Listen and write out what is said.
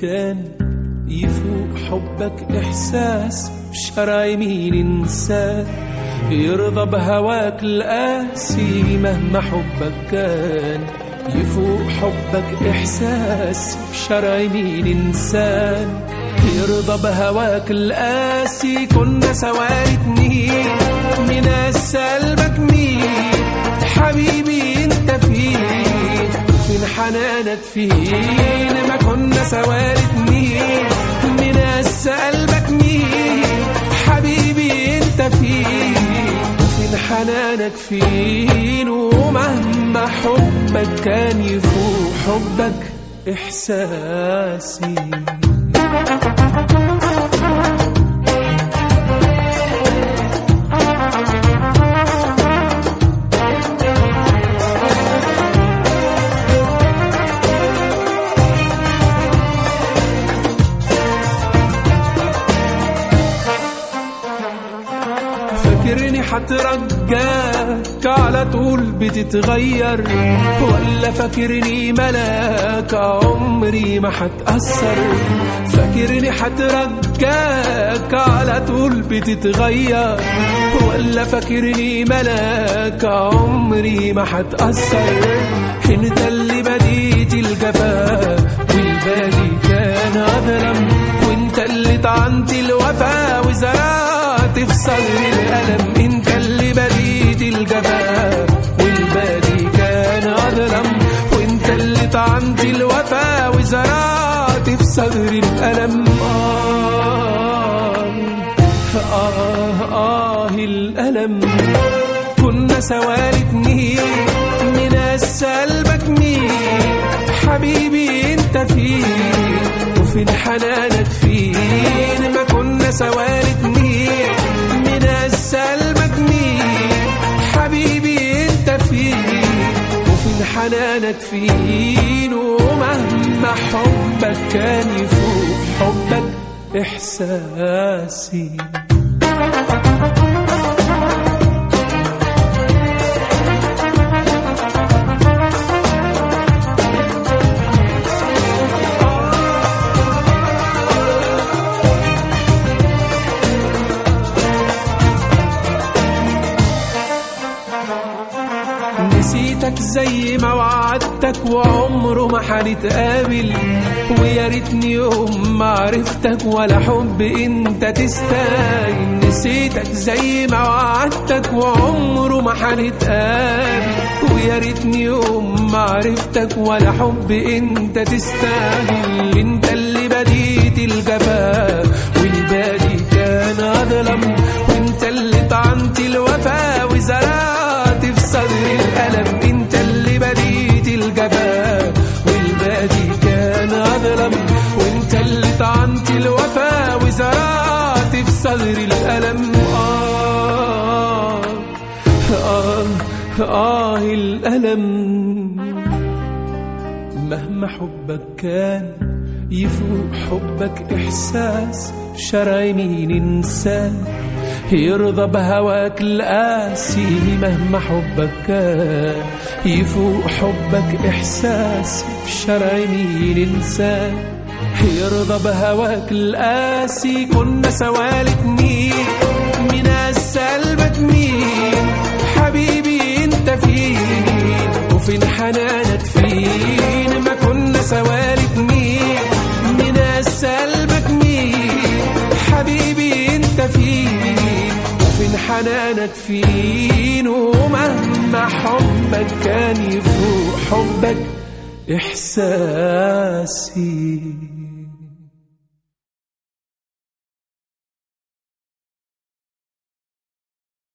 كان يفوق حبك إحساس بشرع يمين إنسان يرضى بهواك القاسي مهما حبك كان. يفوق حبك إحساس بشرع يمين إنسان يرضى بهواك القاسي كنا سواري اتنين. من قلبك مين حبيبي انت فين؟ فين حنانك فين؟ ما حنانك فين ومهما حبك كان يفوق حبك إحساسي. فاكرني حترجاك على طول بتتغير. ولا فاكرني ملاك عمري ما حتأثر. فاكرني حترجاك على طول بتتغير. ولا فاكرني ملاك عمري ما حتأثر. انت اللي بديت الجفا والباقي كان أظلم. وانت اللي طعنت الوفا وزرعت صدري الألم انت اللي بديت الجفا والباقي كان أظلم وانت اللي طعنت الوفا وزرعت في صدري الألم. آه آه آه الألم. كنا سواري اتنين من قلبك مين حبيبي أنت فين وفين حنانك فين ما كنا سواري حنانك فين ومهما حبك كان يفوق حبك إحساسي. زي ما وعدتك وعمره ما هنتقابل ويا ريتني يوم ما عرفتك ولا حب انت تستاهل. نسيتك زي ما وعدتك وعمره ما هنتقابل ويا ريتني يوم ما عرفتك ولا حب انت تستاهل. انت اللي بديت الجفا الألم آه آه آه الألم مهما حبك كان يفوق حبك إحساس شرع مين إنسان يرضى بهواك القاسي مهما حبك كان يفوق حبك إحساس بشرع مين إنسان يرضى بهواك القاسي كنا سوالي اتنين من قلبك مين حبيبي أنت فين؟ وفين حنانك فين ما كنا سوالي اتنين من قلبك مين حبيبي أنت فين؟ وفين حنانك فين ومهما حبك كان يفوق حبك. إحساسي.